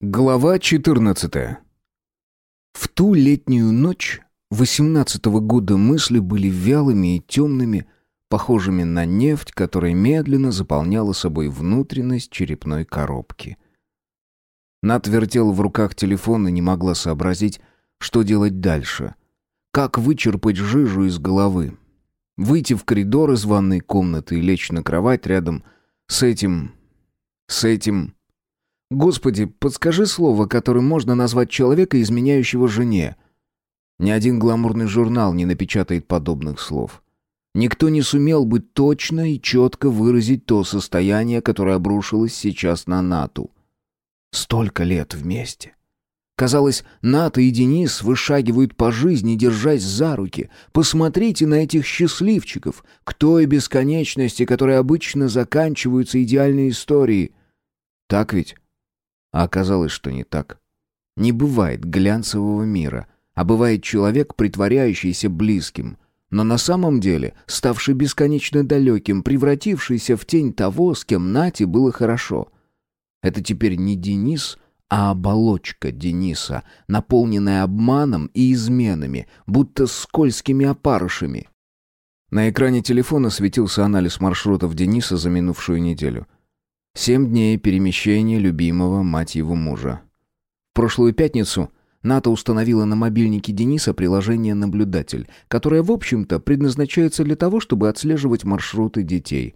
Глава 14. В ту летнюю ночь восемнадцатого года мысли были вялыми и темными, похожими на нефть, которая медленно заполняла собой внутренность черепной коробки. Над вертела в руках телефон и не могла сообразить, что делать дальше. Как вычерпать жижу из головы? Выйти в коридор из ванной комнаты и лечь на кровать рядом с этим... с этим... Господи, подскажи слово, которым можно назвать человека, изменяющего жене. Ни один гламурный журнал не напечатает подобных слов. Никто не сумел бы точно и четко выразить то состояние, которое обрушилось сейчас на Нату. Столько лет вместе. Казалось, Ната и Денис вышагивают по жизни, держась за руки. Посмотрите на этих счастливчиков, к той бесконечности, которой обычно заканчиваются идеальные истории. Так ведь? А оказалось, что не так. Не бывает глянцевого мира, а бывает человек, притворяющийся близким, но на самом деле ставший бесконечно далеким, превратившийся в тень того, с кем Нате было хорошо. Это теперь не Денис, а оболочка Дениса, наполненная обманом и изменами, будто скользкими опарышами. На экране телефона светился анализ маршрутов Дениса за минувшую неделю — Семь дней перемещения любимого, мать его, мужа. В прошлую пятницу НАТО установила на мобильнике Дениса приложение «Наблюдатель», которое, в общем-то, предназначается для того, чтобы отслеживать маршруты детей.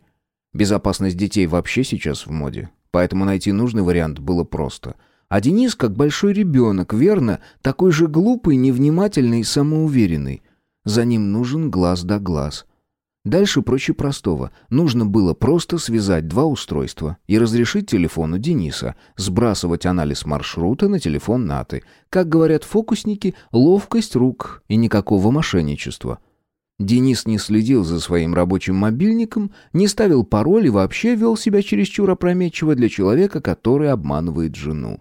Безопасность детей вообще сейчас в моде, поэтому найти нужный вариант было просто. А Денис, как большой ребенок, верно, такой же глупый, невнимательный и самоуверенный. За ним нужен глаз да глаз – Дальше проще простого. Нужно было просто связать два устройства и разрешить телефону Дениса сбрасывать анализ маршрута на телефон Наты. Как говорят фокусники, ловкость рук и никакого мошенничества. Денис не следил за своим рабочим мобильником, не ставил пароль и вообще вел себя чересчур опрометчиво для человека, который обманывает жену.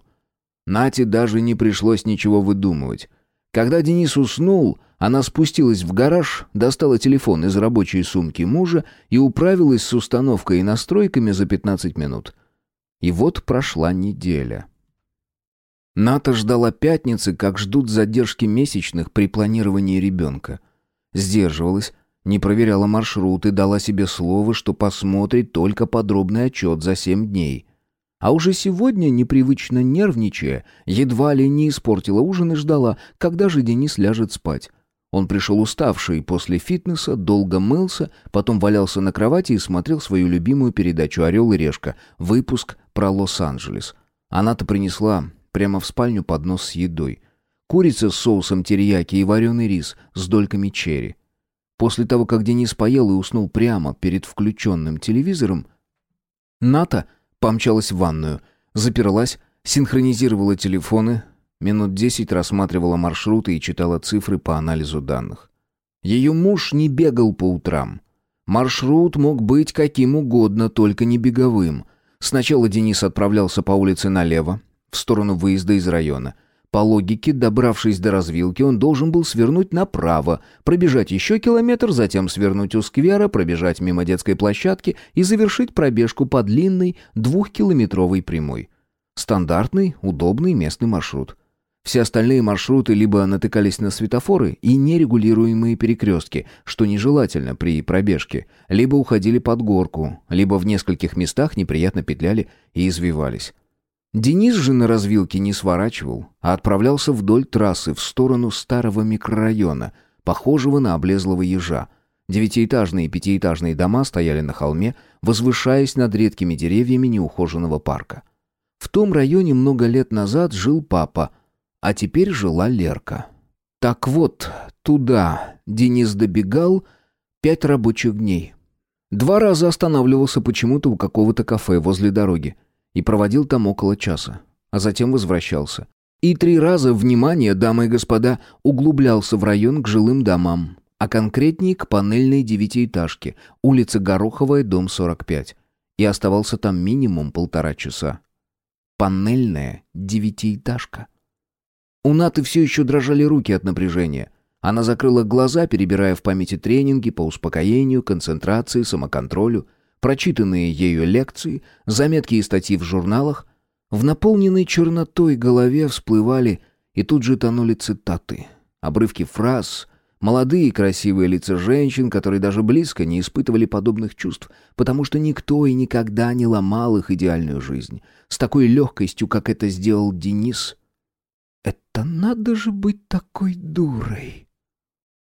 Нате даже не пришлось ничего выдумывать. Когда Денис уснул, она спустилась в гараж, достала телефон из рабочей сумки мужа и управилась с установкой и настройками за 15 минут. И вот прошла неделя. Ната ждала пятницы, как ждут задержки месячных при планировании ребенка. Сдерживалась, не проверяла маршрут и дала себе слово, что посмотрит только подробный отчет за семь дней. А уже сегодня, непривычно нервничая, едва ли не испортила ужин и ждала, когда же Денис ляжет спать. Он пришел уставший после фитнеса, долго мылся, потом валялся на кровати и смотрел свою любимую передачу «Орел и решка», выпуск про Лос-Анджелес. Она-то принесла прямо в спальню поднос с едой. Курица с соусом терияки и вареный рис с дольками черри. После того, как Денис поел и уснул прямо перед включенным телевизором, Ната помчалась в ванную, заперлась, синхронизировала телефоны, Минут десять рассматривала маршруты и читала цифры по анализу данных. Ее муж не бегал по утрам. Маршрут мог быть каким угодно, только не беговым. Сначала Денис отправлялся по улице налево, в сторону выезда из района. По логике, добравшись до развилки, он должен был свернуть направо, пробежать еще километр, затем свернуть у сквера, пробежать мимо детской площадки и завершить пробежку по длинной двухкилометровой прямой. Стандартный, удобный местный маршрут. Все остальные маршруты либо натыкались на светофоры и нерегулируемые перекрестки, что нежелательно при пробежке, либо уходили под горку, либо в нескольких местах неприятно петляли и извивались. Денис же на развилке не сворачивал, а отправлялся вдоль трассы в сторону старого микрорайона, похожего на облезлого ежа. Девятиэтажные и пятиэтажные дома стояли на холме, возвышаясь над редкими деревьями неухоженного парка. В том районе много лет назад жил папа – а теперь жила Лерка. Так вот, туда Денис добегал пять рабочих дней. Два раза останавливался почему-то у какого-то кафе возле дороги и проводил там около часа, а затем возвращался. И три раза, внимание, дамы и господа, углублялся в район к жилым домам, а конкретнее к панельной девятиэтажке, улица Гороховая, дом 45, и оставался там минимум полтора часа. Панельная девятиэтажка. У Наты все еще дрожали руки от напряжения. Она закрыла глаза, перебирая в памяти тренинги по успокоению, концентрации, самоконтролю, прочитанные ею лекции, заметки и статьи в журналах. В наполненной чернотой голове всплывали и тут же тонули цитаты. Обрывки фраз, молодые и красивые лица женщин, которые даже близко не испытывали подобных чувств, потому что никто и никогда не ломал их идеальную жизнь. С такой легкостью, как это сделал Денис. Это надо же быть такой дурой.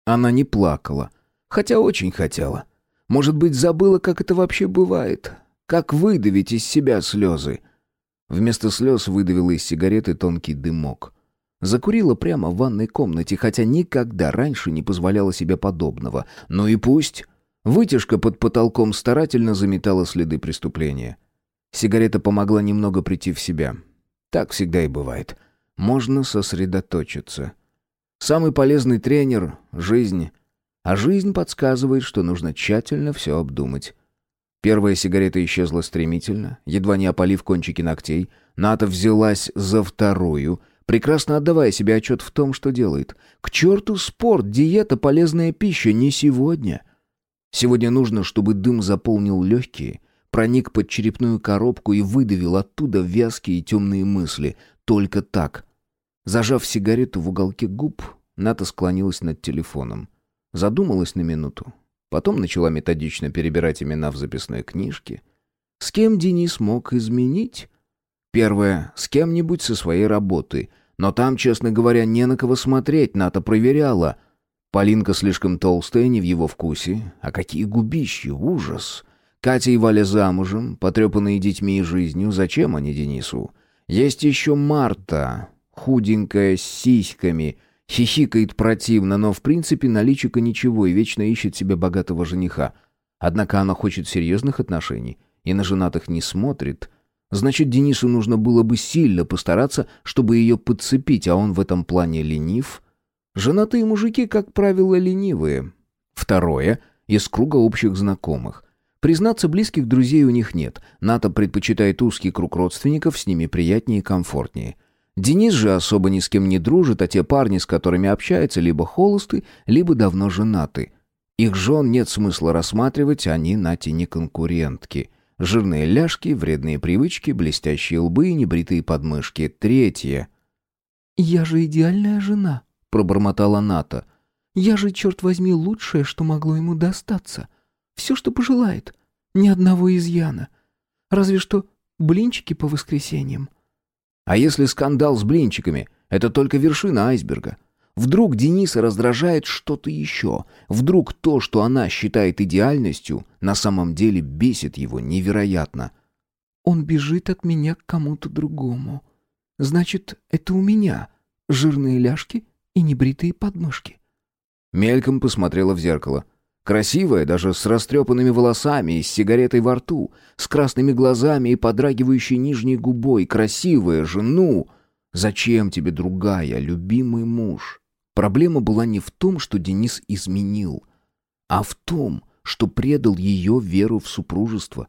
Она не плакала, хотя очень хотела. Может быть, забыла, как это вообще бывает. Как выдавить из себя слезы. Вместо слез выдавила из сигареты тонкий дымок. Закурила прямо в ванной комнате, хотя никогда раньше не позволяла себе подобного. Ну и пусть. Вытяжка под потолком старательно заметала следы преступления. Сигарета помогла немного прийти в себя. Так всегда и бывает. Можно сосредоточиться. Самый полезный тренер — жизнь. А жизнь подсказывает, что нужно тщательно все обдумать. Первая сигарета исчезла стремительно, едва не опалив кончики ногтей. Ната взялась за вторую, прекрасно отдавая себе отчет в том, что делает. К черту спорт, диета, полезная пища, не сегодня. Сегодня нужно, чтобы дым заполнил легкие, проник под черепную коробку и выдавил оттуда вязкие и темные мысли. Только так. Зажав сигарету в уголке губ, Ната склонилась над телефоном. Задумалась на минуту, Потом начала методично перебирать имена в записной книжке. С кем Денис мог изменить? Первое, с кем-нибудь со своей работы. Но там, честно говоря, не на кого смотреть, Ната проверяла. Полинка слишком толстая, не в его вкусе. А какие губищи, ужас! Катя и Валя замужем, потрепанные детьми и жизнью. Зачем они Денису? Есть еще Марта, худенькая, с сиськами, Хихикает противно, но в принципе наличика ничего и вечно ищет себе богатого жениха. Однако она хочет серьезных отношений и на женатых не смотрит. Значит, Денису нужно было бы сильно постараться, чтобы ее подцепить, а он в этом плане ленив. Женатые мужики, как правило, ленивые. Второе — из круга общих знакомых. Признаться, близких друзей у них нет. Ната предпочитает узкий круг родственников, с ними приятнее и комфортнее. Денис же особо ни с кем не дружит, а те парни, с которыми общается, либо холосты, либо давно женаты. Их жен нет смысла рассматривать, они Нате не конкурентки. Жирные ляжки, вредные привычки, блестящие лбы и небритые подмышки. Третье. «Я же идеальная жена», — пробормотала Ната. «Я же, черт возьми, лучшее, что могло ему достаться. Все, что пожелает. Ни одного изъяна. Разве что блинчики по воскресеньям. А если скандал с блинчиками — это только вершина айсберга? Вдруг Дениса раздражает что-то еще? Вдруг то, что она считает идеальностью, на самом деле бесит его невероятно? «Он бежит от меня к кому-то другому. Значит, это у меня жирные ляжки и небритые подмышки». Мельком посмотрела в зеркало — Красивая, даже с растрепанными волосами с сигаретой во рту, с красными глазами и подрагивающей нижней губой. Красивая жену! Зачем тебе другая, любимый муж? Проблема была не в том, что Денис изменил, а в том, что предал ее веру в супружество.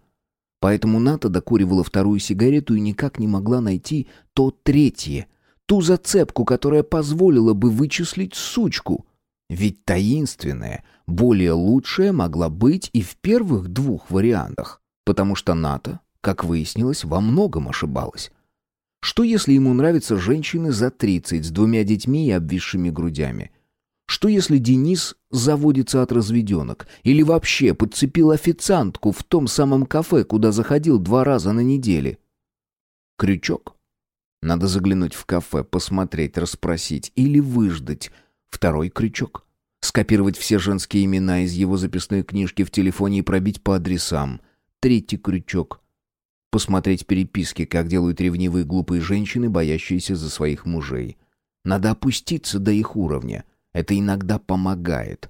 Поэтому Ната докуривала вторую сигарету и никак не могла найти то третье, ту зацепку, которая позволила бы вычислить сучку. Ведь таинственная, более лучшая могла быть и в первых двух вариантах, потому что Ната, как выяснилось, во многом ошибалась. Что если ему нравятся женщины за 30 с двумя детьми и обвисшими грудями? Что если Денис заводится от разведенок или вообще подцепил официантку в том самом кафе, куда заходил два раза на неделе? Крючок? Надо заглянуть в кафе, посмотреть, расспросить или выждать. Второй крючок скопировать все женские имена из его записной книжки в телефоне и пробить по адресам. Третий крючок. Посмотреть переписки, как делают ревнивые глупые женщины, боящиеся за своих мужей. Надо опуститься до их уровня. Это иногда помогает.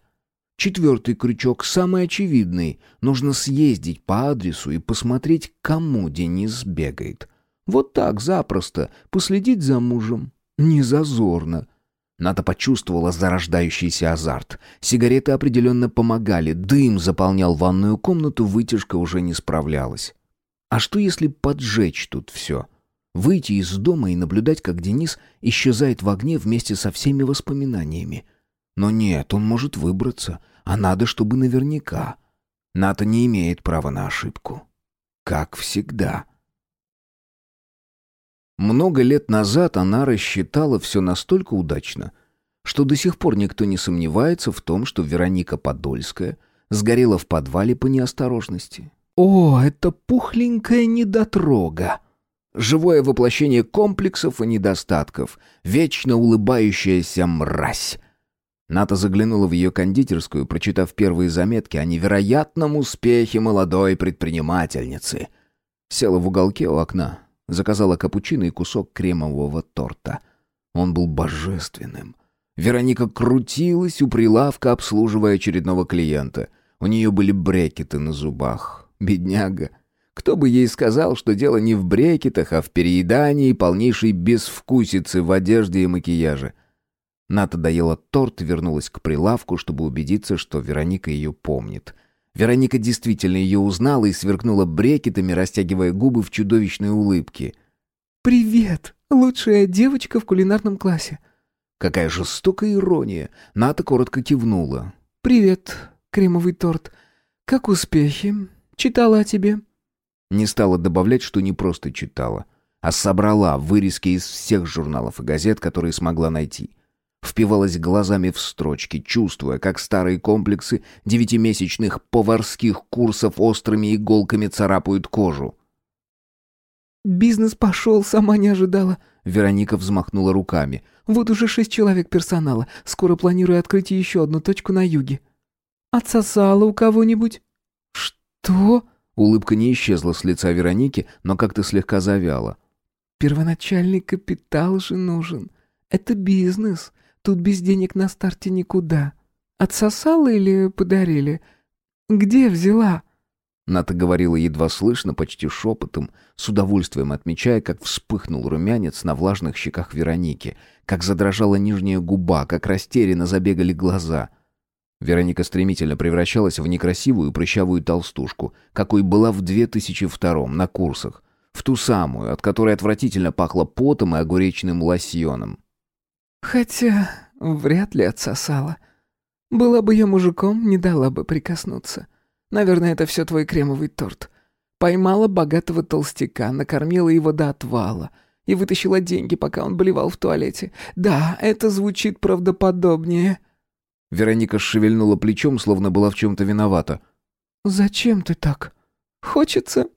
Четвертый крючок, самый очевидный. Нужно съездить по адресу и посмотреть, кому Денис бегает. Вот так, запросто. Последить за мужем. Не зазорно. Ната почувствовала зарождающийся азарт. Сигареты определенно помогали, дым заполнял ванную комнату, вытяжка уже не справлялась. А что если поджечь тут все? Выйти из дома и наблюдать, как Денис исчезает в огне вместе со всеми воспоминаниями. Но нет, он может выбраться, а надо, чтобы наверняка. Ната не имеет права на ошибку. Как всегда. Много лет назад она рассчитала все настолько удачно, что до сих пор никто не сомневается в том, что Вероника Подольская сгорела в подвале по неосторожности. О, это пухленькая недотрога! Живое воплощение комплексов и недостатков, вечно улыбающаяся мразь. Ната заглянула в ее кондитерскую, прочитав первые заметки о невероятном успехе молодой предпринимательницы. Села в уголке у окна, заказала капучино и кусок кремового торта. Он был божественным. Вероника крутилась у прилавка, обслуживая очередного клиента. У нее были брекеты на зубах. Бедняга. Кто бы ей сказал, что дело не в брекетах, а в переедании и полнейшей безвкусице в одежде и макияже. Ната доела торт вернулась к прилавку, чтобы убедиться, что Вероника ее помнит. Вероника действительно ее узнала и сверкнула брекетами, растягивая губы в чудовищной улыбке. «Привет, лучшая девочка в кулинарном классе». Какая жестокая ирония. Ната коротко кивнула. «Привет, кремовый торт. Как успехи? Читала о тебе?» Не стала добавлять, что не просто читала, а собрала вырезки из всех журналов и газет, которые смогла найти впивалась глазами в строчки, чувствуя, как старые комплексы девятимесячных поварских курсов острыми иголками царапают кожу. «Бизнес пошел, сама не ожидала», — Вероника взмахнула руками. «Вот уже шесть человек персонала. Скоро планирую открыть еще одну точку на юге». «Отсосала у кого-нибудь?» «Что?» Улыбка не исчезла с лица Вероники, но как-то слегка завяла. «Первоначальный капитал же нужен. Это бизнес. Тут без денег на старте никуда. Отсосала или подарили? Где взяла?» Ната говорила едва слышно, почти шепотом, с удовольствием отмечая, как вспыхнул румянец на влажных щеках Вероники, как задрожала нижняя губа, как растерянно забегали глаза. Вероника стремительно превращалась в некрасивую прыщавую толстушку, какой была в 2002-м на курсах, в ту самую, от которой отвратительно пахло потом и огуречным лосьоном. Хотя вряд ли отсосала. Была бы я мужиком, не дала бы прикоснуться. Наверное, это все твой кремовый торт. Поймала богатого толстяка, накормила его до отвала и вытащила деньги, пока он болевал в туалете. Да, это звучит правдоподобнее. Вероника шевельнула плечом, словно была в чем-то виновата. «Зачем ты так? Хочется?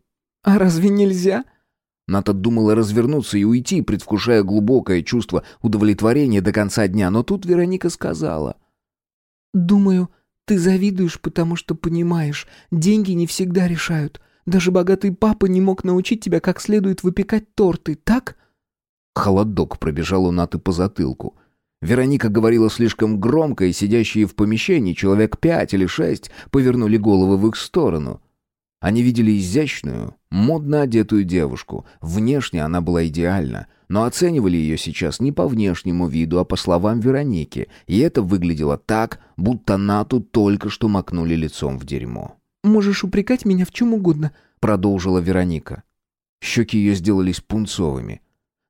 А разве нельзя?» Ната думала развернуться и уйти, предвкушая глубокое чувство удовлетворения до конца дня, но тут Вероника сказала. «Думаю, ты завидуешь, потому что понимаешь, деньги не всегда решают. Даже богатый папа не мог научить тебя как следует выпекать торты, так?» Холодок пробежал у Наты по затылку. Вероника говорила слишком громко, и сидящие в помещении человек пять или шесть повернули головы в их сторону. Они видели изящную, модно одетую девушку. Внешне она была идеальна, но оценивали ее сейчас не по внешнему виду, а по словам Вероники, и это выглядело так, будто Нату только что макнули лицом в дерьмо. «Можешь упрекать меня в чем угодно», — продолжила Вероника. Щеки ее сделались пунцовыми.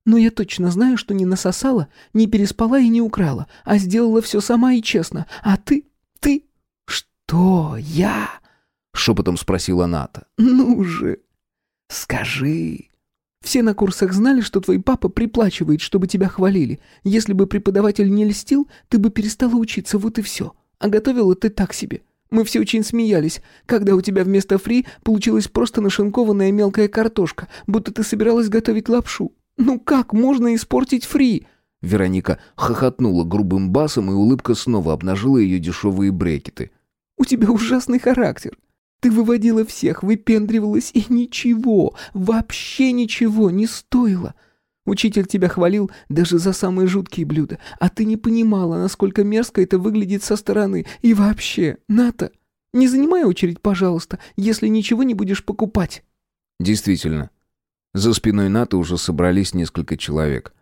«Но я точно знаю, что не насосала, не переспала и не украла, а сделала все сама и честно. А ты... ты...» «Что я?» — шепотом спросила Ната. «Ну же, скажи». «Все на курсах знали, что твой папа приплачивает, чтобы тебя хвалили. Если бы преподаватель не льстил, ты бы перестала учиться, вот и все. А готовила ты так себе. Мы все очень смеялись, когда у тебя вместо фри получилась просто нашинкованная мелкая картошка, будто ты собиралась готовить лапшу. Ну как можно испортить фри?» Вероника хохотнула грубым басом, и улыбка снова обнажила ее дешевые брекеты. «У тебя ужасный характер. Ты выводила всех, выпендривалась, и ничего, вообще ничего не стоило. Учитель тебя хвалил даже за самые жуткие блюда, а ты не понимала, насколько мерзко это выглядит со стороны. И вообще, Ната, не занимай очередь, пожалуйста, если ничего не будешь покупать». Действительно. За спиной Ната уже собрались несколько человек.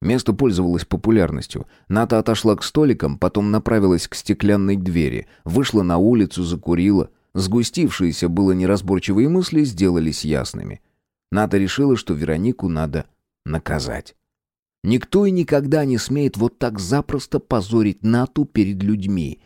Место пользовалось популярностью. Ната отошла к столикам, потом направилась к стеклянной двери, вышла на улицу, закурила. Сгустившиеся было неразборчивые мысли сделались ясными. Ната решила, что Веронику надо наказать. Никто и никогда не смеет вот так запросто позорить Нату перед людьми.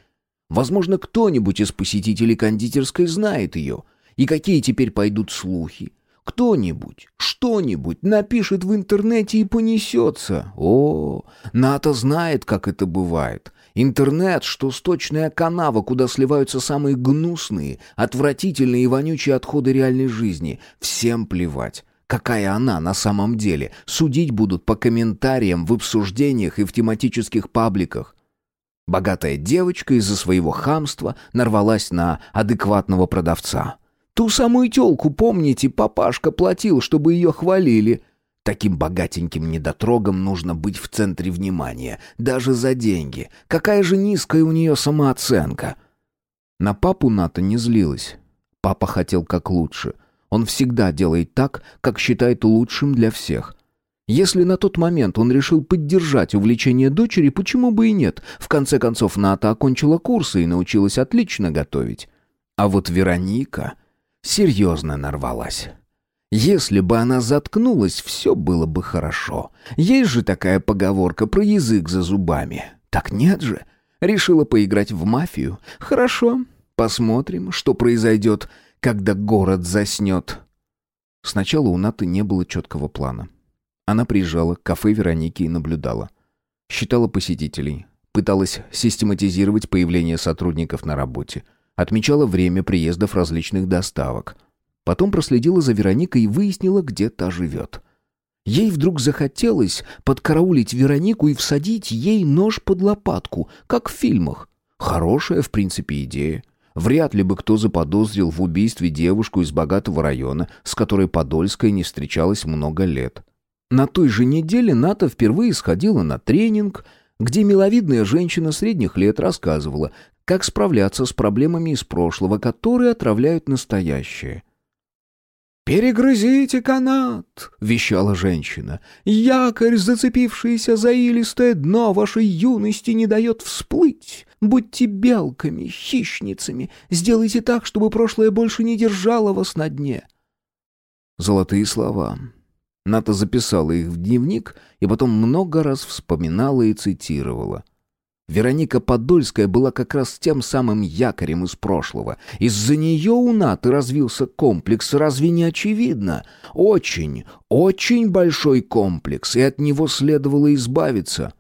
Возможно, кто-нибудь из посетителей кондитерской знает ее. И какие теперь пойдут слухи? Кто-нибудь, что-нибудь напишет в интернете и понесется. О, НАТО знает, как это бывает. Интернет, что сточная канава, куда сливаются самые гнусные, отвратительные и вонючие отходы реальной жизни. Всем плевать. Какая она на самом деле? Судить будут по комментариям в обсуждениях и в тематических пабликах. Богатая девочка из-за своего хамства нарвалась на адекватного продавца. Ту самую тёлку, помните, папашка платил, чтобы ее хвалили. Таким богатеньким недотрогом нужно быть в центре внимания, даже за деньги. Какая же низкая у нее самооценка. На папу Ната не злилась. Папа хотел как лучше. Он всегда делает так, как считает лучшим для всех. Если на тот момент он решил поддержать увлечение дочери, почему бы и нет? В конце концов, Ната окончила курсы и научилась отлично готовить. А вот Вероника серьезно нарвалась. Если бы она заткнулась, все было бы хорошо. Есть же такая поговорка про язык за зубами. Так нет же. Решила поиграть в мафию. Хорошо, посмотрим, что произойдет, когда город заснет. Сначала у Наты не было четкого плана. Она приезжала к кафе Вероники и наблюдала. Считала посетителей, пыталась систематизировать появление сотрудников на работе – Отмечала время приездов различных доставок. Потом проследила за Вероникой и выяснила, где та живет. Ей вдруг захотелось подкараулить Веронику и всадить ей нож под лопатку, как в фильмах. Хорошая, в принципе, идея. Вряд ли бы кто заподозрил в убийстве девушку из богатого района, с которой Подольская не встречалась много лет. На той же неделе Ната впервые сходила на тренинг, где миловидная женщина средних лет рассказывала, как справляться с проблемами из прошлого, которые отравляют настоящее. «Перегрызите канат!» — вещала женщина. «Якорь, зацепившийся за илистое дно вашей юности, не дает всплыть. Будьте белками, хищницами. Сделайте так, чтобы прошлое больше не держало вас на дне». Золотые слова. Ната записала их в дневник и потом много раз вспоминала и цитировала. Вероника Подольская была как раз тем самым якорем из прошлого. Из-за нее у Наты развился комплекс, разве не очевидно? Очень, очень большой комплекс, и от него следовало избавиться.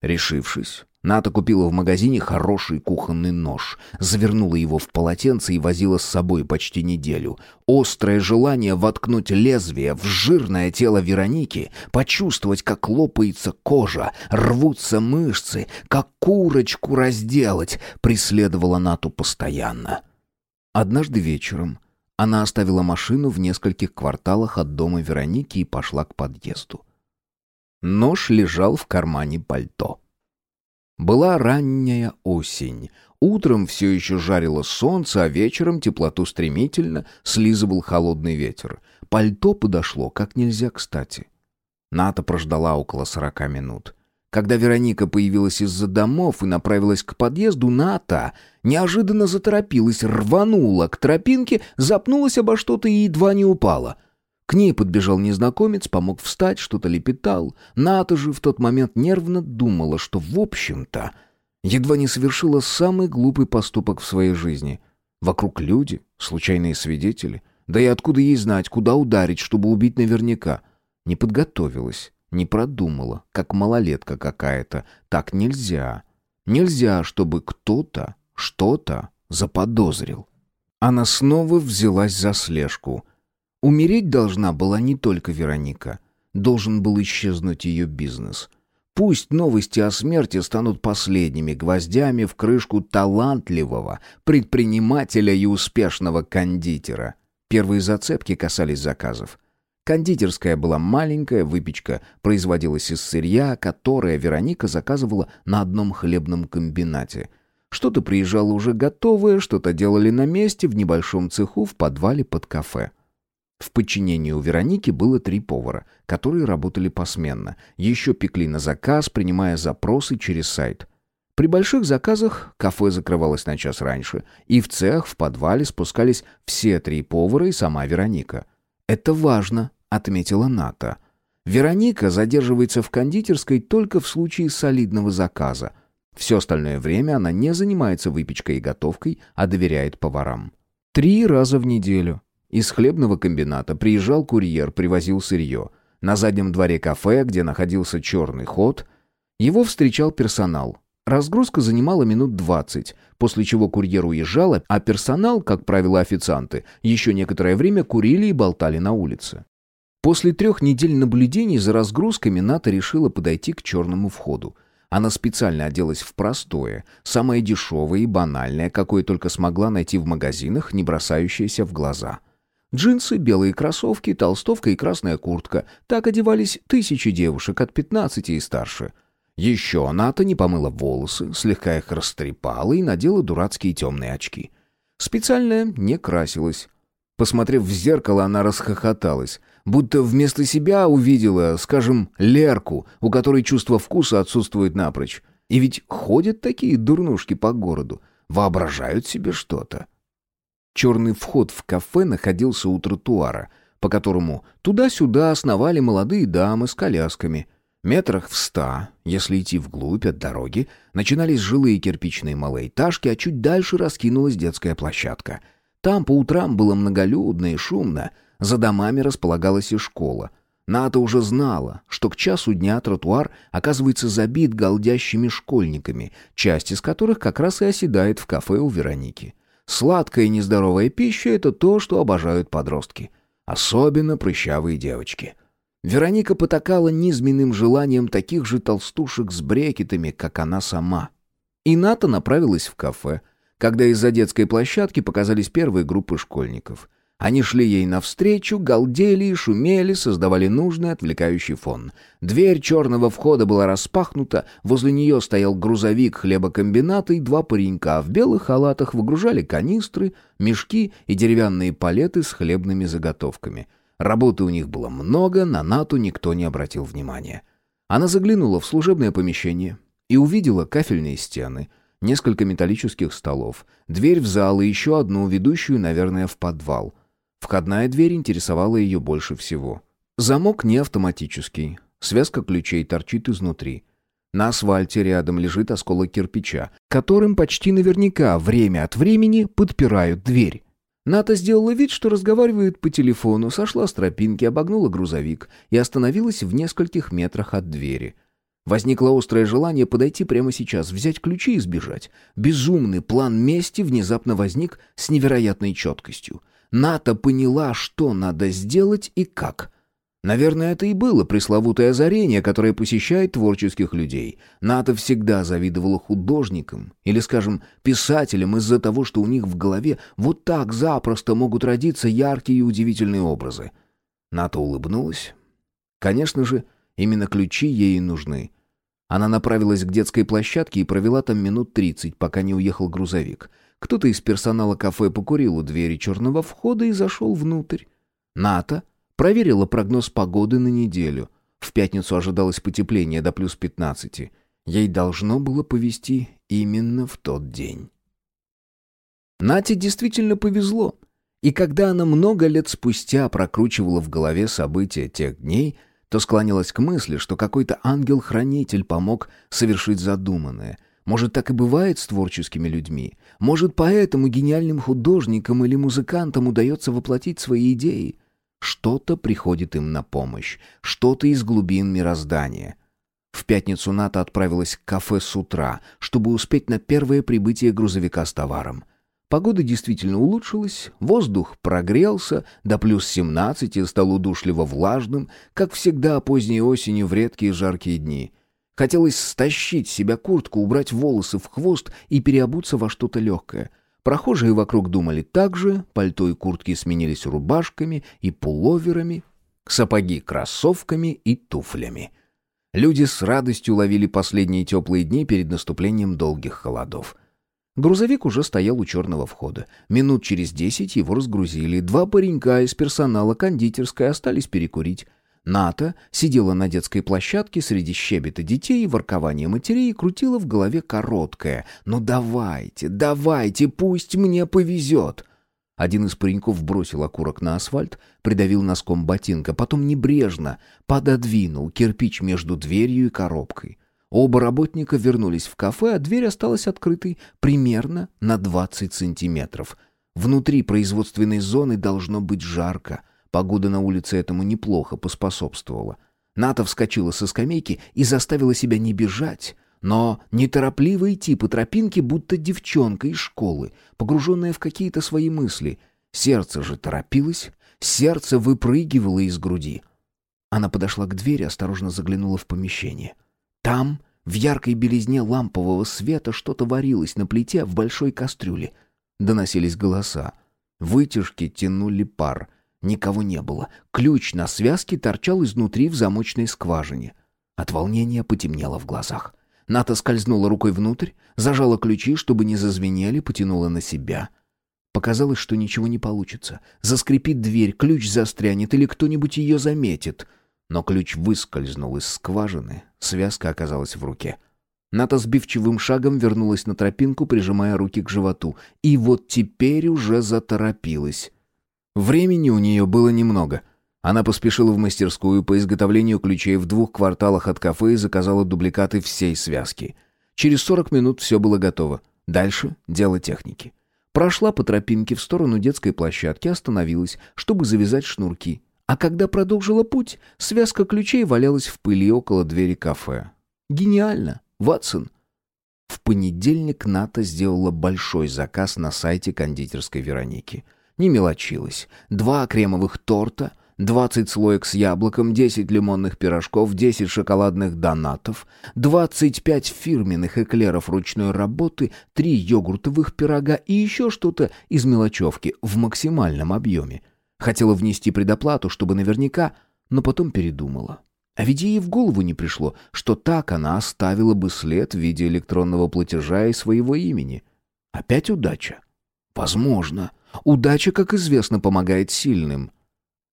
Решившись, Ната купила в магазине хороший кухонный нож, завернула его в полотенце и возила с собой почти неделю. Острое желание воткнуть лезвие в жирное тело Вероники, почувствовать, как лопается кожа, рвутся мышцы, как курочку разделать, преследовало Нату постоянно. Однажды вечером она оставила машину в нескольких кварталах от дома Вероники и пошла к подъезду. Нож лежал в кармане пальто. Была ранняя осень. Утром все еще жарило солнце, а вечером теплоту стремительно слизывал холодный ветер. Пальто подошло как нельзя кстати. Ната прождала около сорока минут. Когда Вероника появилась из-за домов и направилась к подъезду, Ната неожиданно заторопилась, рванула к тропинке, запнулась обо что-то и едва не упала — к ней подбежал незнакомец, помог встать, что-то лепетал. Ната же в тот момент нервно думала, что, в общем-то, едва не совершила самый глупый поступок в своей жизни. Вокруг люди, случайные свидетели. Да и откуда ей знать, куда ударить, чтобы убить наверняка? Не подготовилась, не продумала, как малолетка какая-то. Так нельзя. Нельзя, чтобы кто-то что-то заподозрил. Она снова взялась за слежку — Умереть должна была не только Вероника. Должен был исчезнуть ее бизнес. Пусть новости о смерти станут последними гвоздями в крышку талантливого предпринимателя и успешного кондитера. Первые зацепки касались заказов. Кондитерская была маленькая, выпечка производилась из сырья, которое Вероника заказывала на одном хлебном комбинате. Что-то приезжало уже готовое, что-то делали на месте в небольшом цеху в подвале под кафе. В подчинении у Вероники было три повара, которые работали посменно. Еще пекли на заказ, принимая запросы через сайт. При больших заказах кафе закрывалось на час раньше, и в цех, в подвале спускались все три повара и сама Вероника. «Это важно», — отметила Ната. «Вероника задерживается в кондитерской только в случае солидного заказа. Все остальное время она не занимается выпечкой и готовкой, а доверяет поварам. Три раза в неделю. Из хлебного комбината приезжал курьер, привозил сырье. На заднем дворе кафе, где находился черный ход, его встречал персонал. Разгрузка занимала минут двадцать, после чего курьер уезжал, а персонал, как правило официанты, еще некоторое время курили и болтали на улице. После трех недель наблюдений за разгрузками Ната решила подойти к черному входу. Она специально оделась в простое, самое дешевое и банальное, какое только смогла найти в магазинах, не бросающееся в глаза. Джинсы, белые кроссовки, толстовка и красная куртка. Так одевались тысячи девушек от 15 и старше. Еще Ната не помыла волосы, слегка их растрепала и надела дурацкие темные очки. Специально не красилась. Посмотрев в зеркало, она расхохоталась будто вместо себя увидела, скажем, Лерку, у которой чувство вкуса отсутствует напрочь. И ведь ходят такие дурнушки по городу, воображают себе что-то. Черный вход в кафе находился у тротуара, по которому туда-сюда основали молодые дамы с колясками. Метрах в ста, если идти вглубь от дороги, начинались жилые кирпичные малоэтажки, а чуть дальше раскинулась детская площадка. Там по утрам было многолюдно и шумно — за домами располагалась и школа. Ната уже знала, что к часу дня тротуар оказывается забит голдящими школьниками, часть из которых как раз и оседает в кафе у Вероники. Сладкая и нездоровая пища — это то, что обожают подростки. Особенно прыщавые девочки. Вероника потакала низменным желанием таких же толстушек с брекетами, как она сама. И Ната направилась в кафе, когда из-за детской площадки показались первые группы школьников — они шли ей навстречу, галдели и шумели, создавали нужный отвлекающий фон. Дверь черного входа была распахнута, возле нее стоял грузовик хлебокомбината и два паренька в белых халатах выгружали канистры, мешки и деревянные палеты с хлебными заготовками. Работы у них было много, на Нату никто не обратил внимания. Она заглянула в служебное помещение и увидела кафельные стены, несколько металлических столов, дверь в зал и еще одну, ведущую, наверное, в подвал — Входная дверь интересовала ее больше всего. Замок не автоматический. Связка ключей торчит изнутри. На асфальте рядом лежит осколок кирпича, которым почти наверняка время от времени подпирают дверь. Ната сделала вид, что разговаривает по телефону, сошла с тропинки, обогнула грузовик и остановилась в нескольких метрах от двери. Возникло острое желание подойти прямо сейчас, взять ключи и сбежать. Безумный план мести внезапно возник с невероятной четкостью. Ната поняла, что надо сделать и как. Наверное, это и было пресловутое озарение, которое посещает творческих людей. Ната всегда завидовала художникам или, скажем, писателям из-за того, что у них в голове вот так запросто могут родиться яркие и удивительные образы. Ната улыбнулась. Конечно же, именно ключи ей нужны. Она направилась к детской площадке и провела там минут тридцать, пока не уехал грузовик — кто-то из персонала кафе покурил у двери черного входа и зашел внутрь. Ната проверила прогноз погоды на неделю. В пятницу ожидалось потепление до плюс 15. Ей должно было повезти именно в тот день. Нате действительно повезло. И когда она много лет спустя прокручивала в голове события тех дней, то склонилась к мысли, что какой-то ангел-хранитель помог совершить задуманное — может, так и бывает с творческими людьми. Может, поэтому гениальным художникам или музыкантам удается воплотить свои идеи. Что-то приходит им на помощь, что-то из глубин мироздания. В пятницу Ната отправилась к кафе с утра, чтобы успеть на первое прибытие грузовика с товаром. Погода действительно улучшилась, воздух прогрелся, до плюс 17 и стал удушливо влажным, как всегда поздней осенью в редкие жаркие дни — Хотелось стащить с себя куртку, убрать волосы в хвост и переобуться во что-то легкое. Прохожие вокруг думали так же, пальто и куртки сменились рубашками и пуловерами, сапоги кроссовками и туфлями. Люди с радостью ловили последние теплые дни перед наступлением долгих холодов. Грузовик уже стоял у черного входа. Минут через десять его разгрузили. Два паренька из персонала кондитерской остались перекурить. Ната сидела на детской площадке среди щебета детей и воркования матерей и крутила в голове короткое «Ну давайте, давайте, пусть мне повезет!» Один из пареньков бросил окурок на асфальт, придавил носком ботинка, потом небрежно пододвинул кирпич между дверью и коробкой. Оба работника вернулись в кафе, а дверь осталась открытой примерно на 20 сантиметров. Внутри производственной зоны должно быть жарко. Погода на улице этому неплохо поспособствовала. Ната вскочила со скамейки и заставила себя не бежать, но неторопливо идти по тропинке, будто девчонка из школы, погруженная в какие-то свои мысли. Сердце же торопилось, сердце выпрыгивало из груди. Она подошла к двери, осторожно заглянула в помещение. Там, в яркой белизне лампового света, что-то варилось на плите в большой кастрюле. Доносились голоса. Вытяжки тянули пар. Никого не было. Ключ на связке торчал изнутри в замочной скважине. От волнения потемнело в глазах. Ната скользнула рукой внутрь, зажала ключи, чтобы не зазвенели, потянула на себя. Показалось, что ничего не получится. Заскрипит дверь, ключ застрянет или кто-нибудь ее заметит. Но ключ выскользнул из скважины, связка оказалась в руке. Ната сбивчивым шагом вернулась на тропинку, прижимая руки к животу. И вот теперь уже заторопилась. Времени у нее было немного. Она поспешила в мастерскую по изготовлению ключей в двух кварталах от кафе и заказала дубликаты всей связки. Через 40 минут все было готово. Дальше дело техники. Прошла по тропинке в сторону детской площадки, остановилась, чтобы завязать шнурки. А когда продолжила путь, связка ключей валялась в пыли около двери кафе. Гениально, Ватсон. В понедельник Ната сделала большой заказ на сайте кондитерской Вероники. Не мелочилась. Два кремовых торта — 20 слоек с яблоком, 10 лимонных пирожков, 10 шоколадных донатов, 25 фирменных эклеров ручной работы, 3 йогуртовых пирога и еще что-то из мелочевки в максимальном объеме. Хотела внести предоплату, чтобы наверняка, но потом передумала. А ведь ей в голову не пришло, что так она оставила бы след в виде электронного платежа и своего имени. Опять удача? Возможно. Удача, как известно, помогает сильным.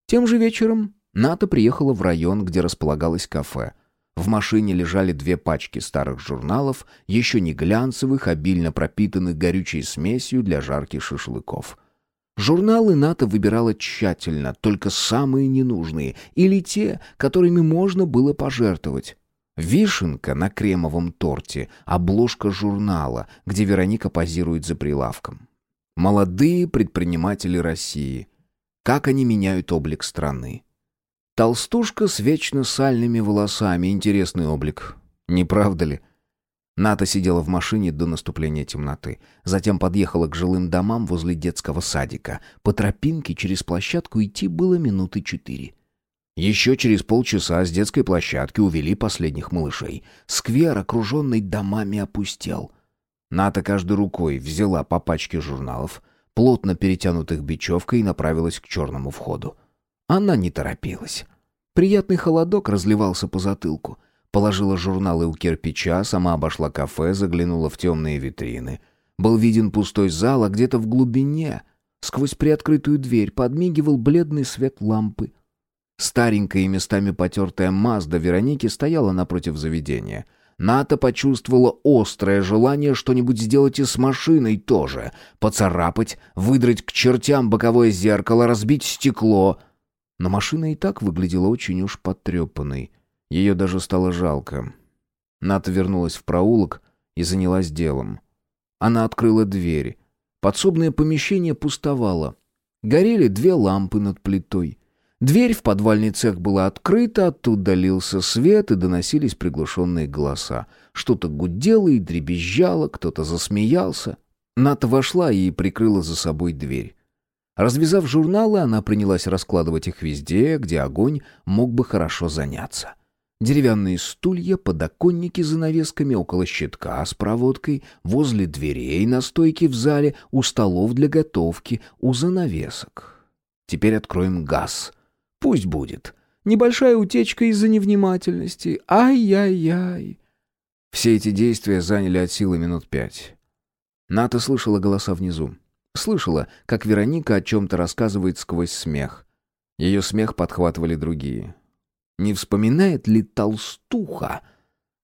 Тем же вечером Ната приехала в район, где располагалось кафе. В машине лежали две пачки старых журналов, еще не глянцевых, обильно пропитанных горючей смесью для жарки шашлыков. Журналы Ната выбирала тщательно, только самые ненужные, или те, которыми можно было пожертвовать. Вишенка на кремовом торте, обложка журнала, где Вероника позирует за прилавком. Молодые предприниматели России. Как они меняют облик страны. Толстушка с вечно сальными волосами, интересный облик. Не правда ли? Ната сидела в машине до наступления темноты. Затем подъехала к жилым домам возле детского садика. По тропинке через площадку идти было минуты четыре. Еще через полчаса с детской площадки увели последних малышей. Сквер, окруженный домами, опустел. Ната каждой рукой взяла по пачке журналов — плотно перетянутых бечевкой, и направилась к черному входу. Она не торопилась. Приятный холодок разливался по затылку. Положила журналы у кирпича, сама обошла кафе, заглянула в темные витрины. Был виден пустой зал, а где-то в глубине, сквозь приоткрытую дверь, подмигивал бледный свет лампы. Старенькая и местами потертая Мазда Вероники стояла напротив заведения. Ната почувствовала острое желание что-нибудь сделать и с машиной тоже. Поцарапать, выдрать к чертям боковое зеркало, разбить стекло. Но машина и так выглядела очень уж потрепанной. Ее даже стало жалко. Ната вернулась в проулок и занялась делом. Она открыла дверь. Подсобное помещение пустовало. Горели две лампы над плитой. Дверь в подвальный цех была открыта, оттуда лился свет и доносились приглушенные голоса. Что-то гудело и дребезжало, кто-то засмеялся. Ната вошла и прикрыла за собой дверь. Развязав журналы, она принялась раскладывать их везде, где огонь мог бы хорошо заняться. Деревянные стулья, подоконники с занавесками, около щитка с проводкой, возле дверей на стойке в зале, у столов для готовки, у занавесок. Теперь откроем газ — Пусть будет. Небольшая утечка из-за невнимательности. Ай-яй-яй. Все эти действия заняли от силы минут пять. Ната слышала голоса внизу. Слышала, как Вероника о чем-то рассказывает сквозь смех. Ее смех подхватывали другие. Не вспоминает ли толстуха,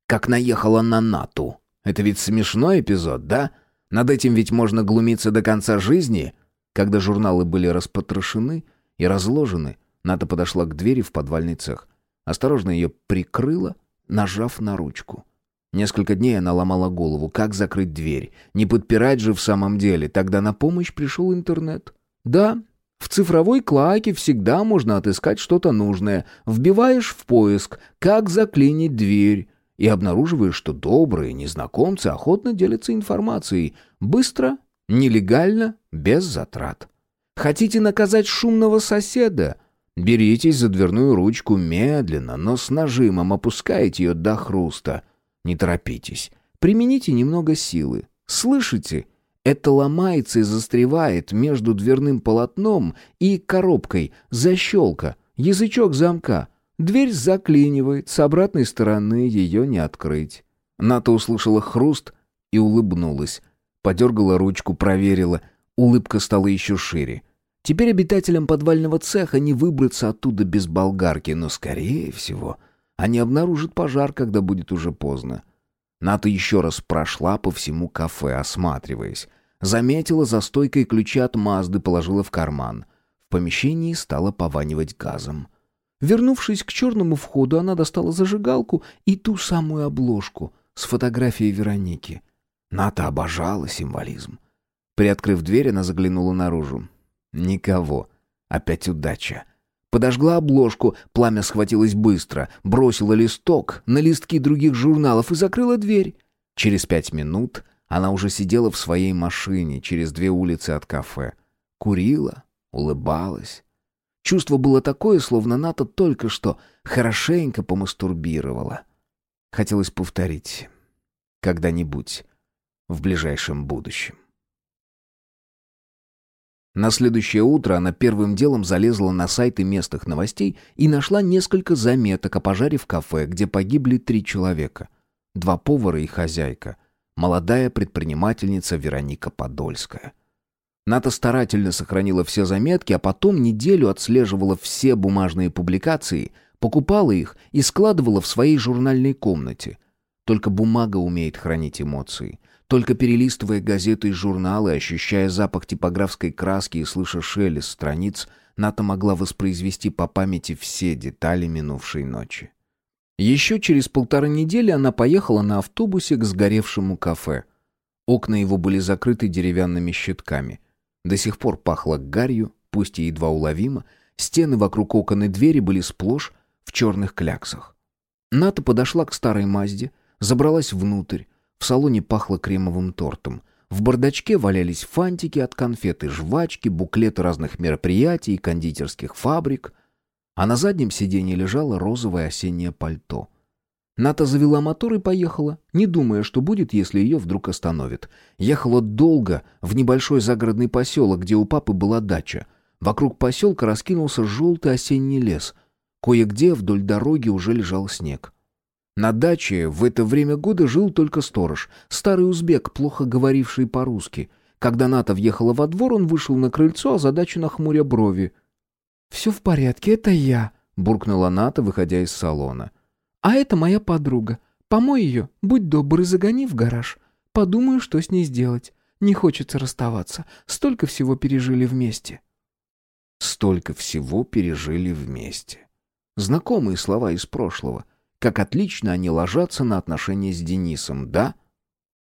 как наехала на Нату? Это ведь смешной эпизод, да? Над этим ведь можно глумиться до конца жизни. Когда журналы были распотрошены и разложены, Ната подошла к двери в подвальный цех. Осторожно ее прикрыла, нажав на ручку. Несколько дней она ломала голову, как закрыть дверь. Не подпирать же в самом деле. Тогда на помощь пришел интернет. Да, в цифровой клаке всегда можно отыскать что-то нужное. Вбиваешь в поиск «как заклинить дверь» и обнаруживаешь, что добрые незнакомцы охотно делятся информацией. Быстро, нелегально, без затрат. Хотите наказать шумного соседа? Беритесь за дверную ручку медленно, но с нажимом опускаете ее до хруста. Не торопитесь. Примените немного силы. Слышите? Это ломается и застревает между дверным полотном и коробкой, защелка, язычок замка. Дверь заклинивает, с обратной стороны ее не открыть. Ната услышала хруст и улыбнулась. Подергала ручку, проверила. Улыбка стала еще шире. Теперь обитателям подвального цеха не выбраться оттуда без болгарки, но, скорее всего, они обнаружат пожар, когда будет уже поздно. Ната еще раз прошла по всему кафе, осматриваясь. Заметила за стойкой ключи от Мазды, положила в карман. В помещении стало пованивать газом. Вернувшись к черному входу, она достала зажигалку и ту самую обложку с фотографией Вероники. Ната обожала символизм. Приоткрыв дверь, она заглянула наружу. Никого. Опять удача. Подожгла обложку, пламя схватилось быстро, бросила листок на листки других журналов и закрыла дверь. Через пять минут она уже сидела в своей машине через две улицы от кафе. Курила, улыбалась. Чувство было такое, словно Ната только что хорошенько помастурбировала. Хотелось повторить. Когда-нибудь. В ближайшем будущем. На следующее утро она первым делом залезла на сайты местных новостей и нашла несколько заметок о пожаре в кафе, где погибли три человека. Два повара и хозяйка. Молодая предпринимательница Вероника Подольская. Ната старательно сохранила все заметки, а потом неделю отслеживала все бумажные публикации, покупала их и складывала в своей журнальной комнате. Только бумага умеет хранить эмоции. Только перелистывая газеты и журналы, ощущая запах типографской краски и слыша шелест страниц, Ната могла воспроизвести по памяти все детали минувшей ночи. Еще через полторы недели она поехала на автобусе к сгоревшему кафе. Окна его были закрыты деревянными щитками. До сих пор пахло гарью, пусть и едва уловимо, стены вокруг окон и двери были сплошь в черных кляксах. Ната подошла к старой Мазде, забралась внутрь, в салоне пахло кремовым тортом. В бардачке валялись фантики от конфет и жвачки, буклеты разных мероприятий и кондитерских фабрик. А на заднем сиденье лежало розовое осеннее пальто. Ната завела мотор и поехала, не думая, что будет, если ее вдруг остановят. Ехала долго, в небольшой загородный поселок, где у папы была дача. Вокруг поселка раскинулся желтый осенний лес. Кое-где вдоль дороги уже лежал снег. На даче в это время года жил только сторож, старый узбек, плохо говоривший по-русски. Когда Ната въехала во двор, он вышел на крыльцо, а задачу нахмуря брови. «Все в порядке, это я», — буркнула Ната, выходя из салона. «А это моя подруга. Помой ее, будь добр и загони в гараж. Подумаю, что с ней сделать. Не хочется расставаться. Столько всего пережили вместе». «Столько всего пережили вместе». Знакомые слова из прошлого. Как отлично они ложатся на отношения с Денисом, да?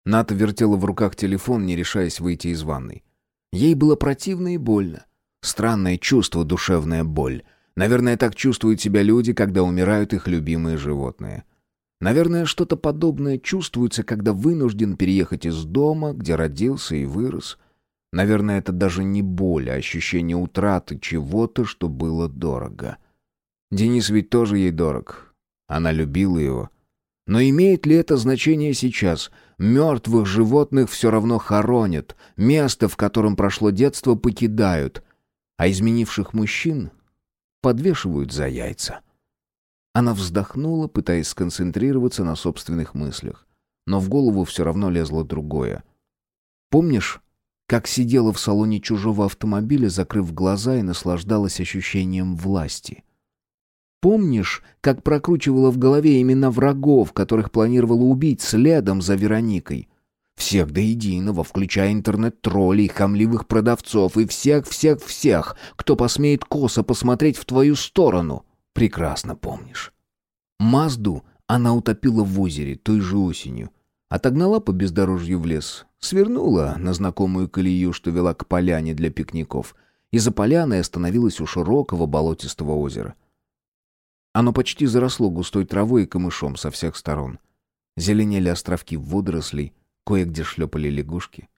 Ната вертела в руках телефон, не решаясь выйти из ванной. Ей было противно и больно. Странное чувство, душевная боль. Наверное, так чувствуют себя люди, когда умирают их любимые животные. Наверное, что-то подобное чувствуется, когда вынужден переехать из дома, где родился и вырос. Наверное, это даже не боль, а ощущение утраты чего-то, что было дорого. Денис ведь тоже ей дорог. Она любила его. Но имеет ли это значение сейчас? Мертвых животных все равно хоронят, место, в котором прошло детство, покидают, а изменивших мужчин подвешивают за яйца. Она вздохнула, пытаясь сконцентрироваться на собственных мыслях. Но в голову все равно лезло другое. «Помнишь, как сидела в салоне чужого автомобиля, закрыв глаза и наслаждалась ощущением власти?» Помнишь, как прокручивала в голове имена врагов, которых планировала убить следом за Вероникой? Всех до единого, включая интернет-троллей, хамливых продавцов и всех-всех-всех, кто посмеет косо посмотреть в твою сторону. Прекрасно помнишь. Мазду она утопила в озере той же осенью. Отогнала по бездорожью в лес, свернула на знакомую колею, что вела к поляне для пикников, и за поляной остановилась у широкого болотистого озера. Оно почти заросло густой травой и камышом со всех сторон. Зеленели островки водорослей, кое-где шлепали лягушки.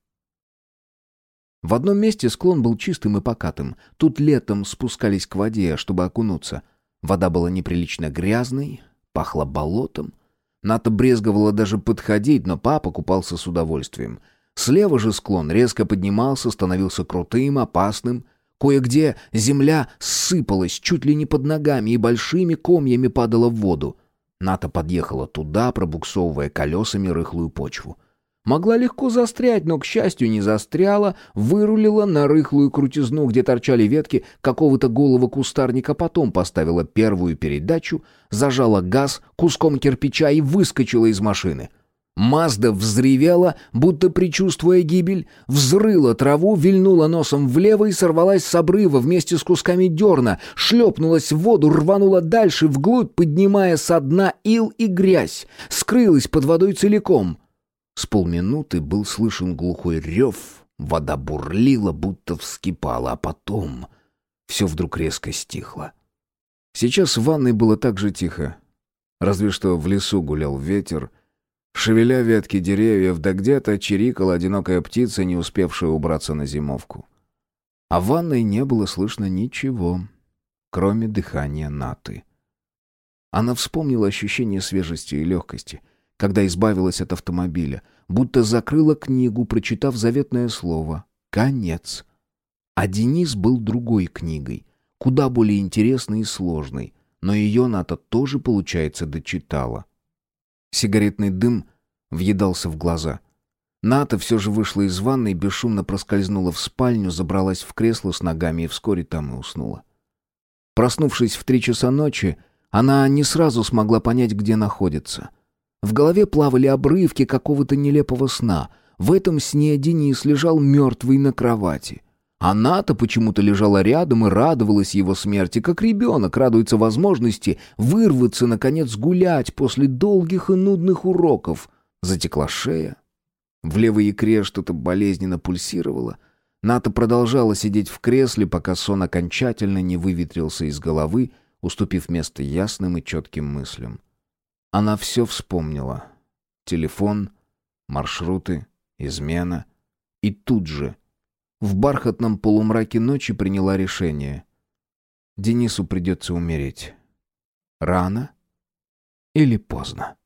В одном месте склон был чистым и покатым. Тут летом спускались к воде, чтобы окунуться. Вода была неприлично грязной, пахла болотом. Ната брезговала даже подходить, но папа купался с удовольствием. Слева же склон резко поднимался, становился крутым, опасным. Кое-где земля сыпалась чуть ли не под ногами и большими комьями падала в воду. Ната подъехала туда, пробуксовывая колесами рыхлую почву. Могла легко застрять, но, к счастью, не застряла, вырулила на рыхлую крутизну, где торчали ветки какого-то голого кустарника, потом поставила первую передачу, зажала газ куском кирпича и выскочила из машины. Мазда взревела, будто предчувствуя гибель, взрыла траву, вильнула носом влево и сорвалась с обрыва вместе с кусками дерна, шлепнулась в воду, рванула дальше, вглубь, поднимая со дна ил и грязь, скрылась под водой целиком — с полминуты был слышен глухой рев, вода бурлила, будто вскипала, а потом все вдруг резко стихло. Сейчас в ванной было так же тихо, разве что в лесу гулял ветер, шевеля ветки деревьев, да где-то чирикала одинокая птица, не успевшая убраться на зимовку. А в ванной не было слышно ничего, кроме дыхания Наты. Она вспомнила ощущение свежести и легкости — когда избавилась от автомобиля, будто закрыла книгу, прочитав заветное слово «Конец». А Денис был другой книгой, куда более интересной и сложной, но ее Ната тоже, получается, дочитала. Сигаретный дым въедался в глаза. Ната все же вышла из ванной, бесшумно проскользнула в спальню, забралась в кресло с ногами и вскоре там и уснула. Проснувшись в три часа ночи, она не сразу смогла понять, где находится — в голове плавали обрывки какого-то нелепого сна. В этом сне Денис лежал мертвый на кровати. Она-то почему-то лежала рядом и радовалась его смерти, как ребенок радуется возможности вырваться, наконец, гулять после долгих и нудных уроков. Затекла шея. В левой икре что-то болезненно пульсировало. Ната продолжала сидеть в кресле, пока сон окончательно не выветрился из головы, уступив место ясным и четким мыслям. Она все вспомнила. Телефон, маршруты, измена. И тут же, в бархатном полумраке ночи приняла решение. Денису придется умереть. Рано или поздно.